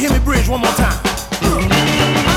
hear me bridge one more time.